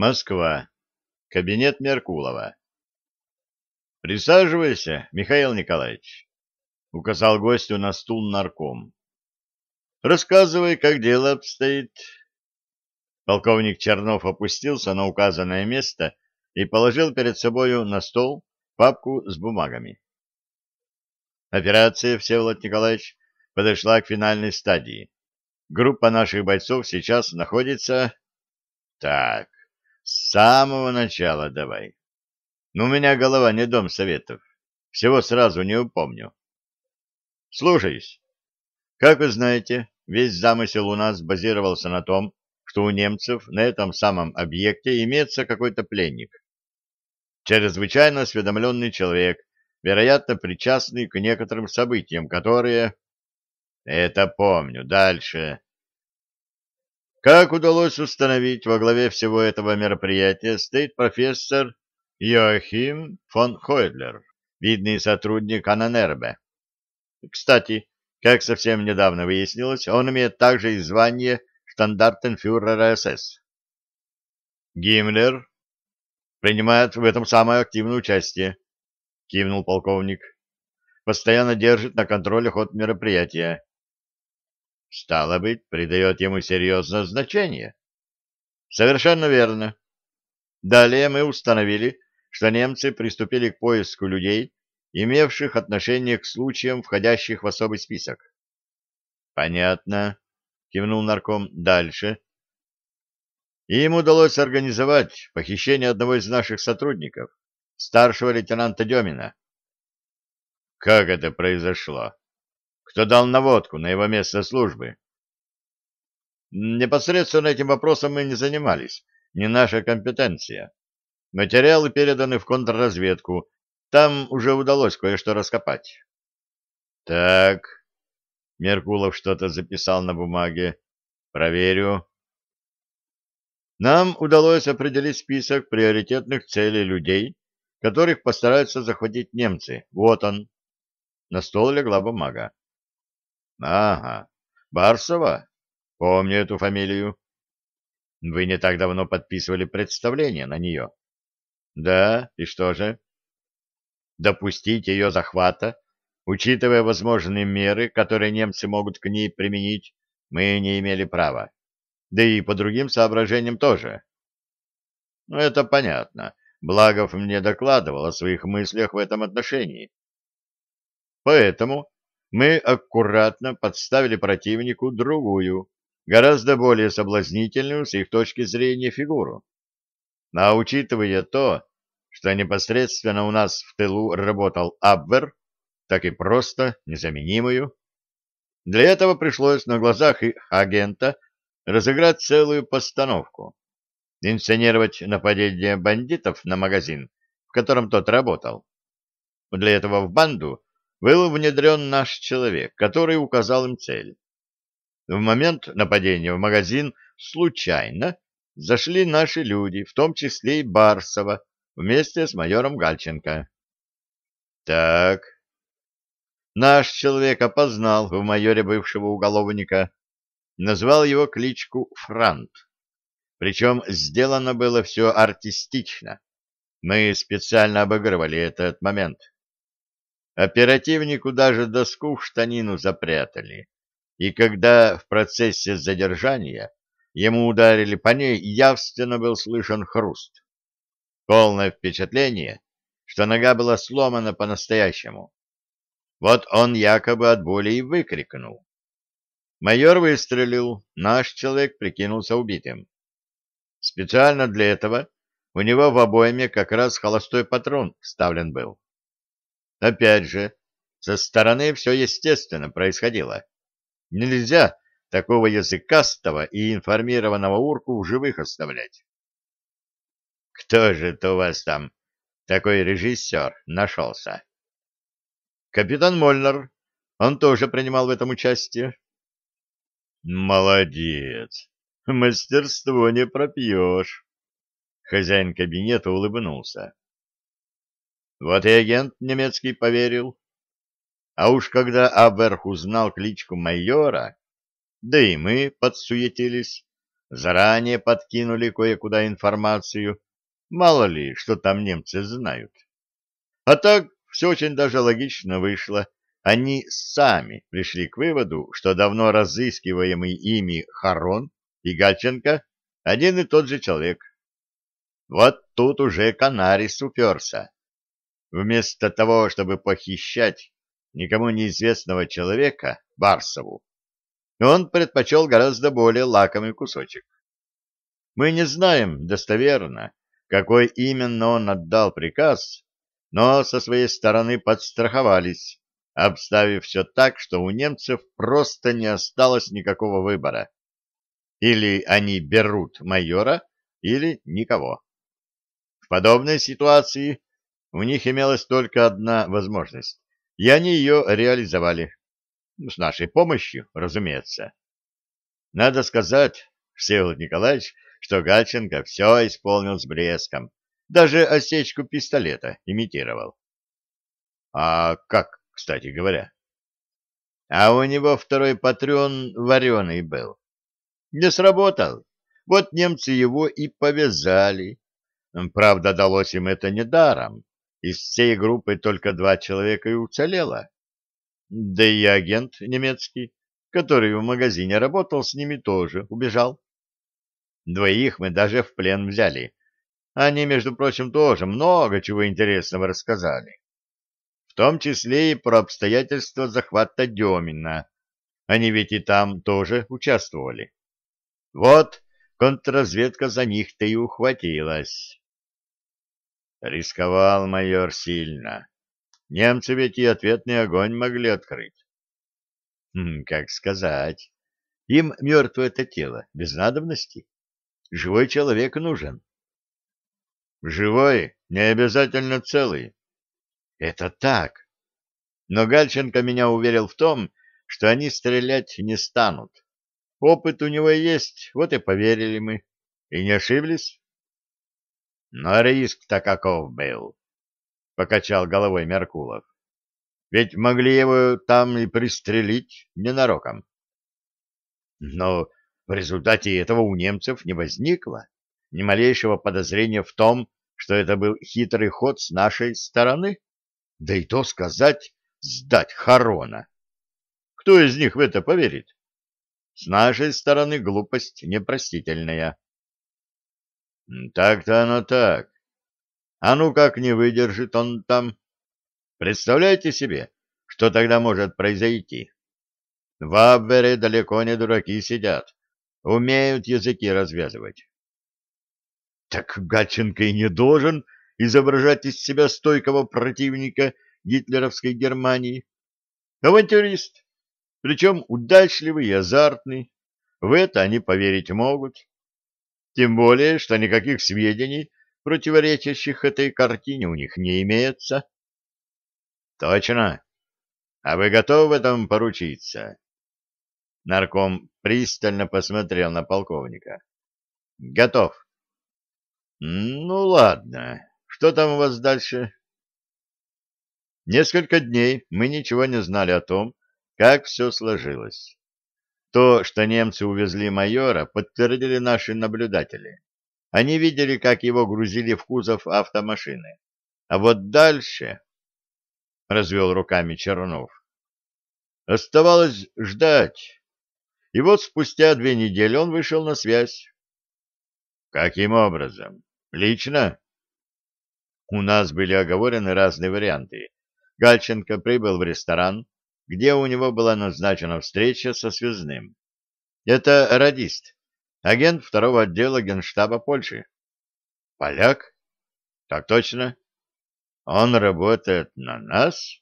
Москва. Кабинет Меркулова. «Присаживайся, Михаил Николаевич», — указал гостю на стул нарком. «Рассказывай, как дело обстоит». Полковник Чернов опустился на указанное место и положил перед собою на стол папку с бумагами. Операция, Всеволод Николаевич, подошла к финальной стадии. Группа наших бойцов сейчас находится... Так, с самого начала давай. Но у меня голова не дом советов. Всего сразу не упомню. Слушаюсь. Как вы знаете, весь замысел у нас базировался на том, что у немцев на этом самом объекте имеется какой-то пленник. Чрезвычайно осведомленный человек, вероятно, причастный к некоторым событиям, которые... Это помню. Дальше. Как удалось установить, во главе всего этого мероприятия стоит профессор Йоахим фон Хойдлер, видный сотрудник Ананербе. Кстати, как совсем недавно выяснилось, он имеет также и звание штандартенфюрера СС. Гиммлер принимает в этом самое активное участие, кивнул полковник. Постоянно держит на контроле ход мероприятия. Стало быть, придает ему серьезное значение. Совершенно верно. Далее мы установили, что немцы приступили к поиску людей, имевших отношение к случаям, входящих в особый список. Понятно, кивнул нарком. Дальше. Им удалось организовать похищение одного из наших сотрудников, старшего лейтенанта Демина. Как это произошло? Кто дал наводку на его место службы. Непосредственно этим вопросом мы не занимались, не наша компетенция. Материалы переданы в контрразведку, там уже удалось кое-что раскопать. Так, Меркулов что-то записал на бумаге. Проверю. Нам удалось определить список приоритетных целей людей, которых постараются захватить немцы. Вот он. На стол легла бумага. Ага, Барсова? Помню эту фамилию. Вы не так давно подписывали представление на нее. Да, и что же? Допустить ее захвата, учитывая возможные меры, которые немцы могут к ней применить, мы не имели права. Да и по другим соображениям тоже. Ну, это понятно. Благов мне докладывал о своих мыслях в этом отношении. Поэтому мы аккуратно подставили противнику другую, гораздо более соблазнительную с их точки зрения фигуру. А учитывая то, что непосредственно у нас в тылу работал Абвер, так и просто незаменимую, для этого пришлось на глазах их агента разыграть целую постановку, инсценировать нападение бандитов на магазин, в котором тот работал. Для этого в банду был внедрен наш человек, который указал им цель. В момент нападения в магазин случайно зашли наши люди, в том числе и Барсова, вместе с майором Гальченко. Так, наш человек опознал в майоре бывшего уголовника, назвал его кличку Франт. Причем сделано было все артистично. Мы специально обыгрывали этот момент. Оперативнику даже доску в штанину запрятали, и когда в процессе задержания ему ударили по ней, явственно был слышен хруст. Полное впечатление, что нога была сломана по-настоящему. Вот он якобы от боли и выкрикнул. Майор выстрелил, наш человек прикинулся убитым. Специально для этого у него в обойме как раз холостой патрон вставлен был. Опять же, со стороны все естественно происходило. Нельзя такого языкастого и информированного урку в живых оставлять. Кто же это у вас там такой режиссер нашелся? Капитан Мольнер. Он тоже принимал в этом участие. Молодец. Мастерство не пропьешь. Хозяин кабинета улыбнулся. Вот и агент немецкий поверил. А уж когда Аберх узнал кличку майора, да и мы подсуетились, заранее подкинули кое-куда информацию, мало ли, что там немцы знают. А так все очень даже логично вышло. Они сами пришли к выводу, что давно разыскиваемый ими Харон и Гальченко один и тот же человек. Вот тут уже Канарис уперся. Вместо того, чтобы похищать никому неизвестного человека, Барсову, он предпочел гораздо более лакомый кусочек. Мы не знаем достоверно, какой именно он отдал приказ, но со своей стороны подстраховались, обставив все так, что у немцев просто не осталось никакого выбора. Или они берут майора, или никого. В подобной ситуации у них имелась только одна возможность, и они ее реализовали. С нашей помощью, разумеется. Надо сказать, Всеволод Николаевич, что Гальченко все исполнил с блеском, даже осечку пистолета имитировал. А как, кстати говоря? А у него второй патрон вареный был. Не сработал. Вот немцы его и повязали, Правда, далось им это недаром. Из всей группы только два человека и уцелело. Да и агент немецкий, который в магазине работал, с ними тоже убежал. Двоих мы даже в плен взяли. Они, между прочим, тоже много чего интересного рассказали. В том числе и про обстоятельства захвата Демина. Они ведь и там тоже участвовали. Вот контрразведка за них-то и ухватилась. Рисковал майор сильно. Немцы ведь и ответный огонь могли открыть. Хм, как сказать. Им мертвое это тело, без надобности. Живой человек нужен. Живой, не обязательно целый. Это так. Но Гальченко меня уверил в том, что они стрелять не станут. Опыт у него есть, вот и поверили мы. И не ошиблись. Но риск-то каков был, — покачал головой Меркулов. Ведь могли его там и пристрелить ненароком. Но в результате этого у немцев не возникло ни малейшего подозрения в том, что это был хитрый ход с нашей стороны. Да и то сказать, сдать Харона. Кто из них в это поверит? С нашей стороны глупость непростительная. Так-то оно так. А ну как не выдержит он там? Представляете себе, что тогда может произойти? В Абвере далеко не дураки сидят, умеют языки развязывать. Так Гатченко и не должен изображать из себя стойкого противника гитлеровской Германии. Авантюрист, причем удачливый и азартный. В это они поверить могут. Тем более, что никаких сведений, противоречащих этой картине, у них не имеется. Точно. А вы готовы в этом поручиться? Нарком пристально посмотрел на полковника. Готов. Ну, ладно. Что там у вас дальше? Несколько дней мы ничего не знали о том, как все сложилось. То, что немцы увезли майора, подтвердили наши наблюдатели. Они видели, как его грузили в кузов автомашины. А вот дальше... — развел руками Чернов. Оставалось ждать. И вот спустя две недели он вышел на связь. — Каким образом? Лично? У нас были оговорены разные варианты. Гальченко прибыл в ресторан, где у него была назначена встреча со связным. Это радист, агент второго отдела Генштаба Польши. Поляк? Так точно. Он работает на нас?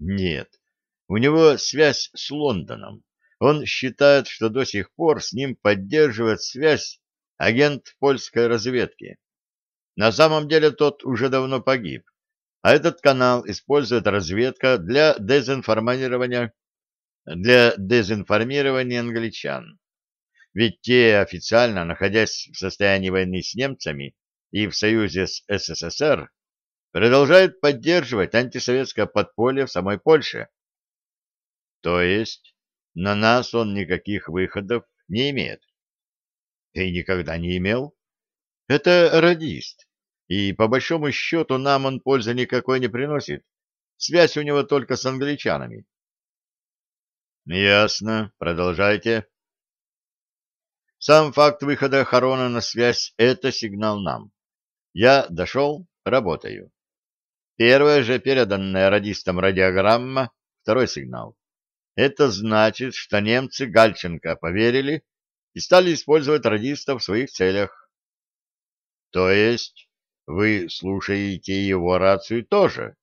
Нет. У него связь с Лондоном. Он считает, что до сих пор с ним поддерживает связь агент польской разведки. На самом деле тот уже давно погиб а этот канал использует разведка для дезинформирования для дезинформирования англичан. Ведь те, официально находясь в состоянии войны с немцами и в союзе с СССР, продолжают поддерживать антисоветское подполье в самой Польше. То есть на нас он никаких выходов не имеет. И никогда не имел. Это радист, и по большому счету нам он пользы никакой не приносит. Связь у него только с англичанами. Ясно. Продолжайте. Сам факт выхода Харона на связь — это сигнал нам. Я дошел, работаю. Первая же переданная радистам радиограмма — второй сигнал. Это значит, что немцы Гальченко поверили и стали использовать радистов в своих целях. То есть вы слушаете его рацию тоже?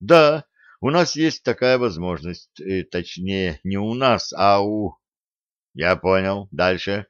Да, у нас есть такая возможность. Э, точнее, не у нас, а у... Я понял. Дальше.